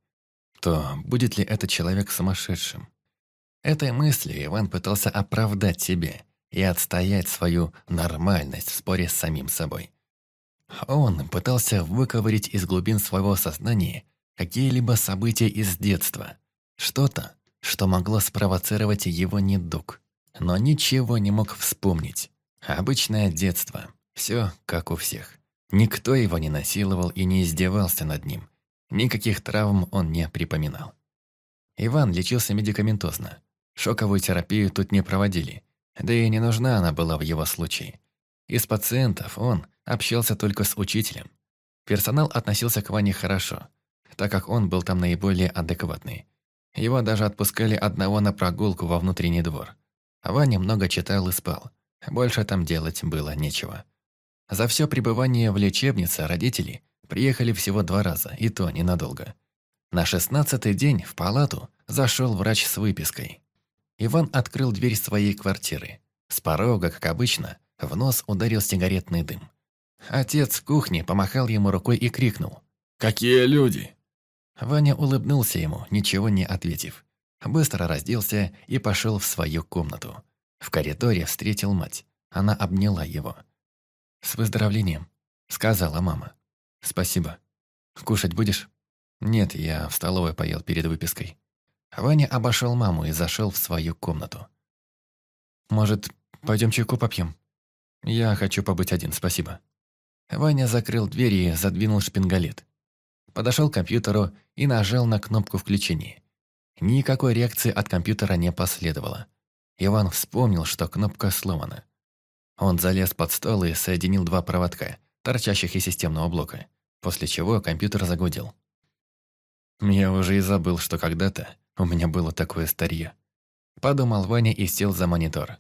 то будет ли этот человек сумасшедшим? Этой мыслью Иван пытался оправдать себя и отстоять свою нормальность в споре с самим собой. Он пытался выковырить из глубин своего сознания какие-либо события из детства. Что-то, что могло спровоцировать его недуг. Но ничего не мог вспомнить. Обычное детство. Все как у всех. Никто его не насиловал и не издевался над ним. Никаких травм он не припоминал. Иван лечился медикаментозно. Шоковую терапию тут не проводили. Да и не нужна она была в его случае. Из пациентов он общался только с учителем. Персонал относился к Ване хорошо, так как он был там наиболее адекватный. Его даже отпускали одного на прогулку во внутренний двор. Ваня много читал и спал. Больше там делать было нечего. За все пребывание в лечебнице родители приехали всего два раза, и то ненадолго. На шестнадцатый день в палату зашел врач с выпиской. Иван открыл дверь своей квартиры. С порога, как обычно, в нос ударил сигаретный дым. Отец в кухне помахал ему рукой и крикнул. «Какие люди?» Ваня улыбнулся ему, ничего не ответив. Быстро разделся и пошел в свою комнату. В коридоре встретил мать. Она обняла его. «С выздоровлением», — сказала мама. «Спасибо. Кушать будешь?» Нет, я в столовой поел перед выпиской. Ваня обошел маму и зашел в свою комнату. Может, пойдем чайку попьем? Я хочу побыть один, спасибо. Ваня закрыл дверь и задвинул шпингалет. Подошел к компьютеру и нажал на кнопку включения. Никакой реакции от компьютера не последовало. Иван вспомнил, что кнопка сломана. Он залез под стол и соединил два проводка, торчащих из системного блока, после чего компьютер загудел. Я уже и забыл, что когда-то у меня было такое старье. Подумал Ваня и сел за монитор.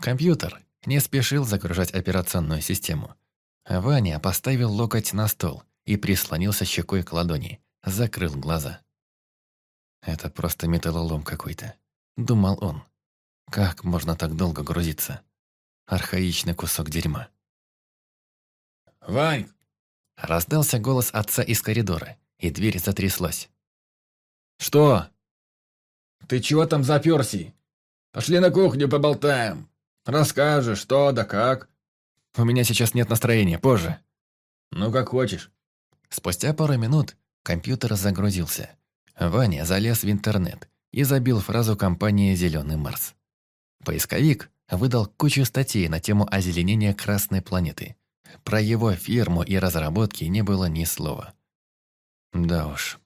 Компьютер не спешил загружать операционную систему. Ваня поставил локоть на стол и прислонился щекой к ладони, закрыл глаза. «Это просто металлолом какой-то», — думал он. «Как можно так долго грузиться? Архаичный кусок дерьма». «Вань!» — раздался голос отца из коридора, и дверь затряслась. «Что?» «Ты чего там заперси? Пошли на кухню поболтаем. Расскажешь, что да как». «У меня сейчас нет настроения, позже». «Ну, как хочешь». Спустя пару минут компьютер загрузился. Ваня залез в интернет и забил фразу компании «Зеленый Марс». Поисковик выдал кучу статей на тему озеленения Красной планеты. Про его фирму и разработки не было ни слова. Да уж,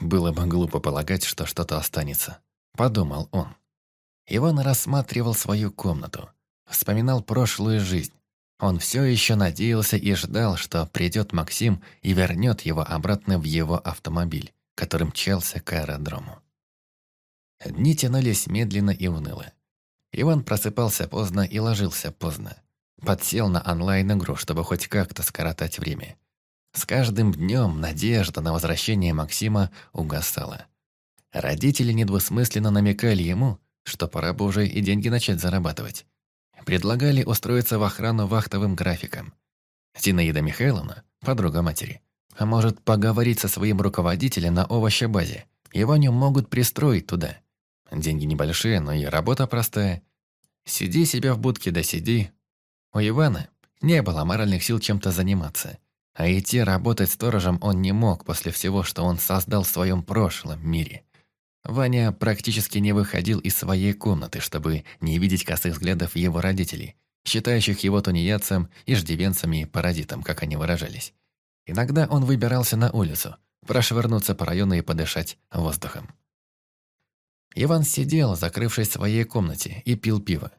было бы глупо полагать, что что-то останется. Подумал он. Иван рассматривал свою комнату. Вспоминал прошлую жизнь. Он все еще надеялся и ждал, что придет Максим и вернет его обратно в его автомобиль, которым мчался к аэродрому. Дни тянулись медленно и уныло. Иван просыпался поздно и ложился поздно. Подсел на онлайн-игру, чтобы хоть как-то скоротать время. С каждым днем надежда на возвращение Максима угасала. Родители недвусмысленно намекали ему, что пора бы уже и деньги начать зарабатывать. Предлагали устроиться в охрану вахтовым графиком. Зинаида Михайловна, подруга матери, а может поговорить со своим руководителем на овощебазе. Иваню могут пристроить туда. Деньги небольшие, но и работа простая. Сиди себя в будке да сиди. У Ивана не было моральных сил чем-то заниматься. А идти работать сторожем он не мог после всего, что он создал в своем прошлом мире. Ваня практически не выходил из своей комнаты, чтобы не видеть косых взглядов его родителей, считающих его тунеядцем, иждивенцем и паразитом, как они выражались. Иногда он выбирался на улицу, прошвырнуться по району и подышать воздухом. Иван сидел, закрывшись в своей комнате, и пил пиво.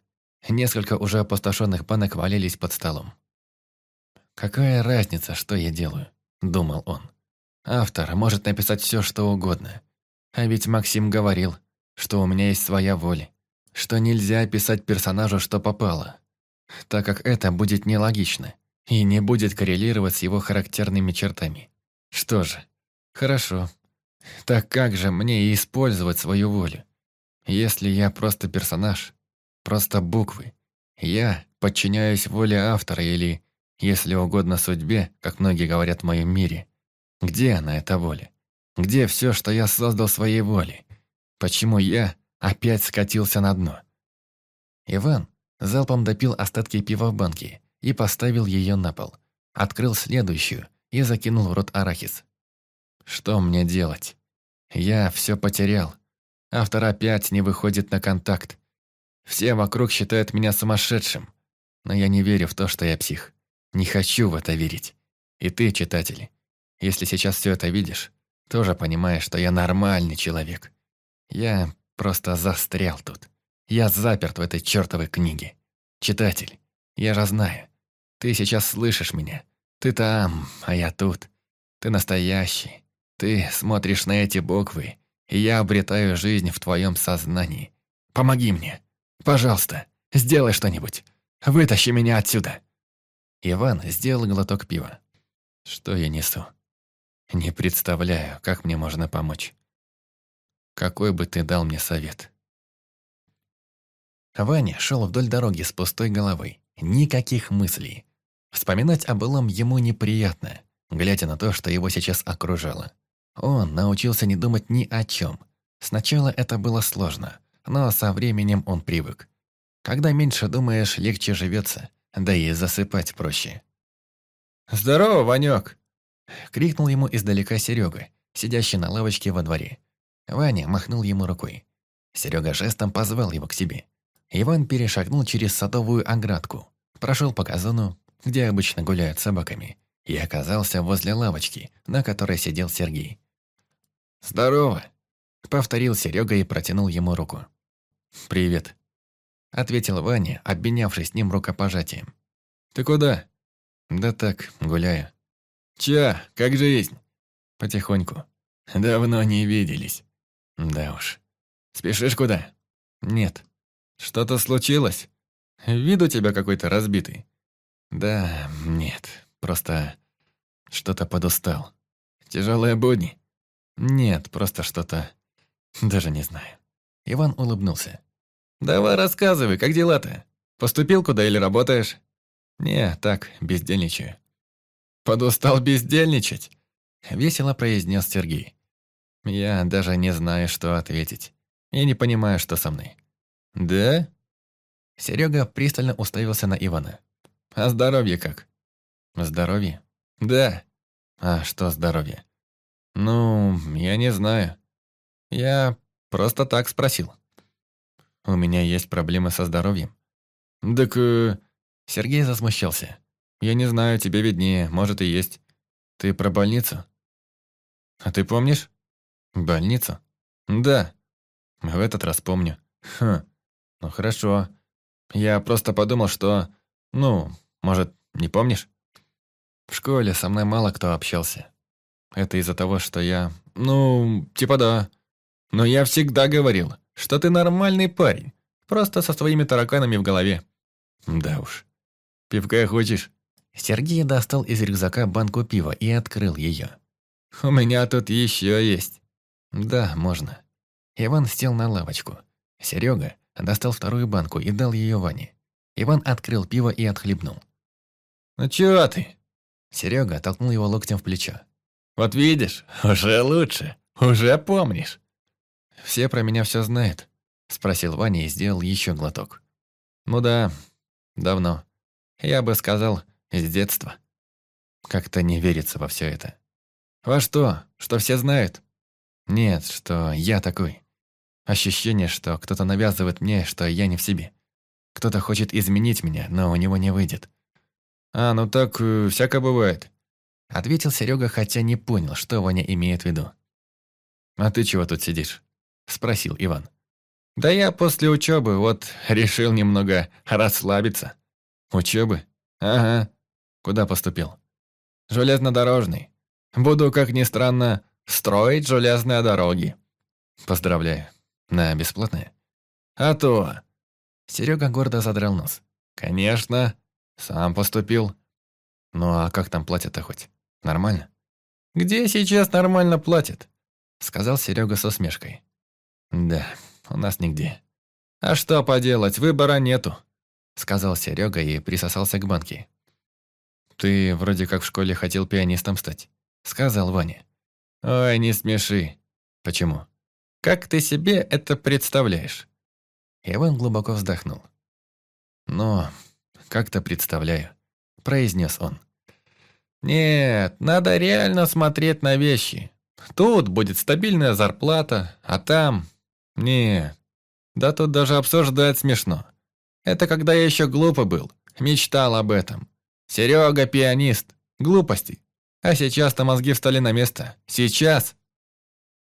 Несколько уже опустошенных банок валялись под столом. «Какая разница, что я делаю?» – думал он. «Автор может написать все, что угодно. А ведь Максим говорил, что у меня есть своя воля, что нельзя писать персонажу, что попало, так как это будет нелогично и не будет коррелировать с его характерными чертами. Что же, хорошо. Так как же мне использовать свою волю? Если я просто персонаж, просто буквы, я подчиняюсь воле автора или если угодно судьбе, как многие говорят в моем мире. Где она, эта воля? Где все, что я создал своей волей? Почему я опять скатился на дно? Иван залпом допил остатки пива в банке и поставил ее на пол. Открыл следующую и закинул в рот арахис. Что мне делать? Я все потерял. Автор опять не выходит на контакт. Все вокруг считают меня сумасшедшим. Но я не верю в то, что я псих. Не хочу в это верить. И ты, читатель, если сейчас все это видишь, тоже понимаешь, что я нормальный человек. Я просто застрял тут. Я заперт в этой чертовой книге. Читатель, я же знаю. Ты сейчас слышишь меня. Ты там, а я тут. Ты настоящий. Ты смотришь на эти буквы, и я обретаю жизнь в твоем сознании. Помоги мне. Пожалуйста, сделай что-нибудь. Вытащи меня отсюда. Иван сделал глоток пива. Что я несу? Не представляю, как мне можно помочь. Какой бы ты дал мне совет? Ваня шел вдоль дороги с пустой головой. Никаких мыслей. Вспоминать о былом ему неприятно, глядя на то, что его сейчас окружало. Он научился не думать ни о чем. Сначала это было сложно, но со временем он привык. Когда меньше думаешь, легче живется да и засыпать проще. «Здорово, Ванек!» — крикнул ему издалека Серега, сидящий на лавочке во дворе. Ваня махнул ему рукой. Серега жестом позвал его к себе. Иван перешагнул через садовую оградку, прошел по газону, где обычно гуляют собаками, и оказался возле лавочки, на которой сидел Сергей. «Здорово!» — повторил Серега и протянул ему руку. «Привет», — ответил Ваня, обменявшись с ним рукопожатием. «Ты куда?» «Да так, гуляю». «Ча, как жизнь?» «Потихоньку. Давно не виделись». «Да уж. Спешишь куда?» «Нет». «Что-то случилось? Вид у тебя какой-то разбитый». «Да, нет. Просто что-то подустал. Тяжелые будни?» «Нет, просто что-то... Даже не знаю». Иван улыбнулся. «Давай рассказывай, как дела-то? Поступил куда или работаешь?» «Не, так, бездельничаю». «Подустал бездельничать?» Весело произнес Сергей. Я даже не знаю, что ответить. Я не понимаю, что со мной. «Да?» Серега пристально уставился на Ивана. «А здоровье как?» «Здоровье?» «Да». «А что здоровье?» «Ну, я не знаю. Я просто так спросил». «У меня есть проблемы со здоровьем». «Так...» э... Сергей засмущался. «Я не знаю, тебе виднее, может и есть. Ты про больницу?» «А ты помнишь?» «Больницу?» «Да. В этот раз помню». «Хм. Ну хорошо. Я просто подумал, что... Ну, может, не помнишь?» В школе со мной мало кто общался. Это из-за того, что я... Ну, типа да. Но я всегда говорил, что ты нормальный парень. Просто со своими тараканами в голове. Да уж. Пивка хочешь? Сергей достал из рюкзака банку пива и открыл ее. «У меня тут еще есть». «Да, можно». Иван сел на лавочку. Серега достал вторую банку и дал ее Ване. Иван открыл пиво и отхлебнул. «Ну чего ты?» Серега толкнул его локтем в плечо. Вот видишь, уже лучше, уже помнишь. Все про меня все знают, спросил Ваня и сделал еще глоток. Ну да, давно. Я бы сказал, с детства. Как-то не верится во все это. Во что? Что все знают? Нет, что я такой. Ощущение, что кто-то навязывает мне, что я не в себе. Кто-то хочет изменить меня, но у него не выйдет. А, ну так, э, всяко бывает. Ответил Серега, хотя не понял, что Ваня имеет в виду. «А ты чего тут сидишь?» Спросил Иван. «Да я после учебы вот решил немного расслабиться». «Учебы? Ага. Куда поступил?» «Железнодорожный. Буду, как ни странно, строить железные дороги». «Поздравляю. На бесплатное?» «А то!» Серега гордо задрал нос. «Конечно. Сам поступил. Ну а как там платят-то хоть?» Нормально? Где сейчас нормально платят? Сказал Серега со смешкой. Да, у нас нигде. А что поделать, выбора нету. Сказал Серега и присосался к банке. Ты вроде как в школе хотел пианистом стать. Сказал Ваня. Ой, не смеши. Почему? Как ты себе это представляешь? Иван глубоко вздохнул. «Ну, как-то представляю», – произнес он. Нет, надо реально смотреть на вещи. Тут будет стабильная зарплата, а там... Нет. Да тут даже обсуждать смешно. Это когда я еще глупо был, мечтал об этом. Серега пианист. Глупости. А сейчас-то мозги встали на место. Сейчас.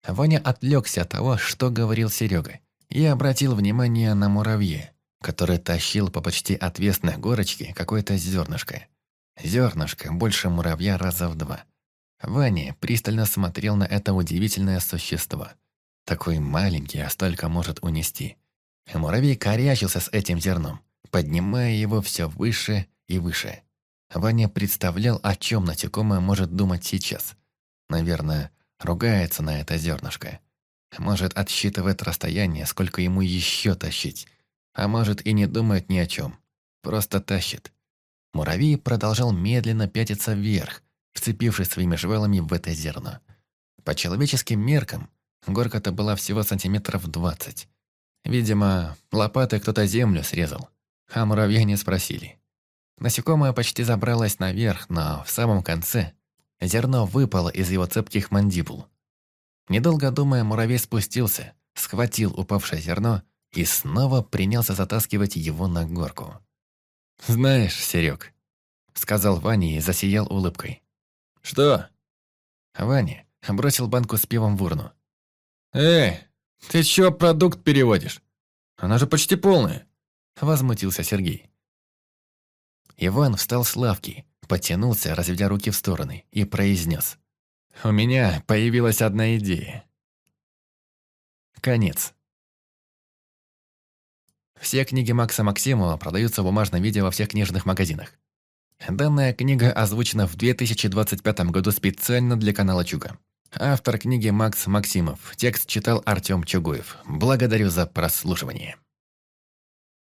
Ваня отвлекся от того, что говорил Серега, и обратил внимание на муравье, который тащил по почти отвесной горочке какое-то зернышко. Зернышко больше муравья раза в два. Ваня пристально смотрел на это удивительное существо. Такой маленький, а столько может унести. Муравей корячился с этим зерном, поднимая его все выше и выше. Ваня представлял, о чем насекомое может думать сейчас. Наверное, ругается на это зернышко. Может, отсчитывает расстояние, сколько ему еще тащить. А может, и не думает ни о чем. Просто тащит. Муравей продолжал медленно пятиться вверх, вцепившись своими жвалами в это зерно. По человеческим меркам, горка-то была всего сантиметров двадцать. Видимо, лопатой кто-то землю срезал, а муравья не спросили. Насекомое почти забралось наверх, но в самом конце зерно выпало из его цепких мандибул. Недолго думая, муравей спустился, схватил упавшее зерно и снова принялся затаскивать его на горку. «Знаешь, Серег», — сказал Ваня и засиял улыбкой. «Что?» Ваня бросил банку с пивом в урну. «Эй, ты чё продукт переводишь? Она же почти полная!» Возмутился Сергей. Иван встал с лавки, потянулся, разведя руки в стороны, и произнес. «У меня появилась одна идея». Конец. Все книги Макса Максимова продаются в бумажном виде во всех книжных магазинах. Данная книга озвучена в 2025 году специально для канала Чуга. Автор книги Макс Максимов. Текст читал Артем Чугуев. Благодарю за прослушивание.